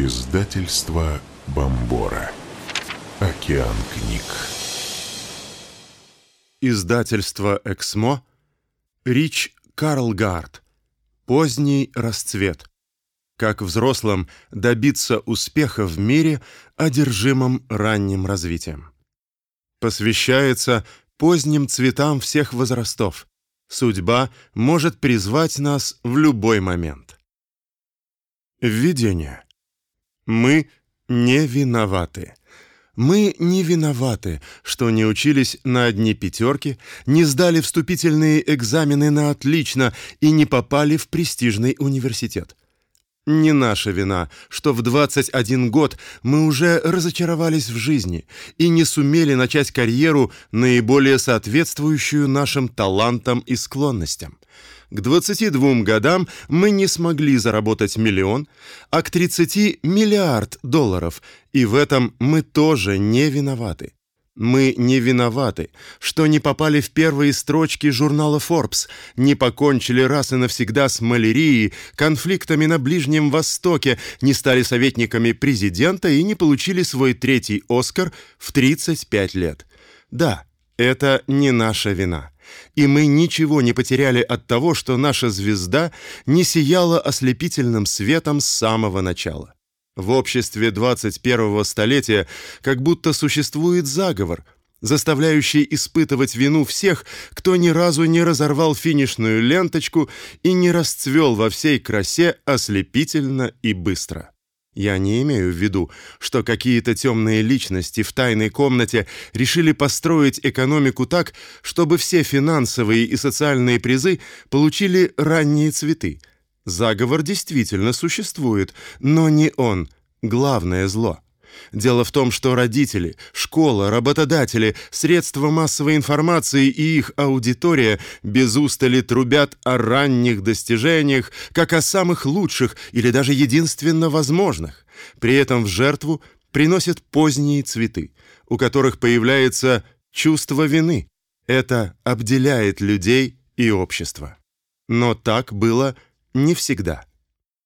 Издательство Бомбора. Океан книг. Издательство Эксмо. Рич Карлгард. Поздний расцвет. Как взрослым добиться успеха в мире, одержимом ранним развитием. Посвящается поздним цветам всех возрастов. Судьба может призвать нас в любой момент. Введение. Мы не виноваты. Мы не виноваты, что не учились на одни пятерки, не сдали вступительные экзамены на отлично и не попали в престижный университет. Не наша вина, что в 21 год мы уже разочаровались в жизни и не сумели начать карьеру, наиболее соответствующую нашим талантам и склонностям. К 22 годам мы не смогли заработать миллион, а к 30 миллиард долларов, и в этом мы тоже не виноваты. Мы не виноваты, что не попали в первые строчки журнала Forbes, не покончили раз и навсегда с малярией, конфликтами на Ближнем Востоке, не стали советниками президента и не получили свой третий Оскар в 35 лет. Да, это не наша вина и мы ничего не потеряли от того, что наша звезда не сияла ослепительным светом с самого начала. В обществе 21-го столетия как будто существует заговор, заставляющий испытывать вину всех, кто ни разу не разорвал финишную ленточку и не расцвел во всей красе ослепительно и быстро. Я не имею в виду, что какие-то темные личности в тайной комнате решили построить экономику так, чтобы все финансовые и социальные призы получили ранние цветы. Заговор действительно существует, но не он главное зло. Дело в том, что родители, школа, работодатели, средства массовой информации и их аудитория без устали трубят о ранних достижениях, как о самых лучших или даже единственно возможных. При этом в жертву приносят поздние цветы, у которых появляется чувство вины. Это обделяет людей и общество. Но так было не всегда.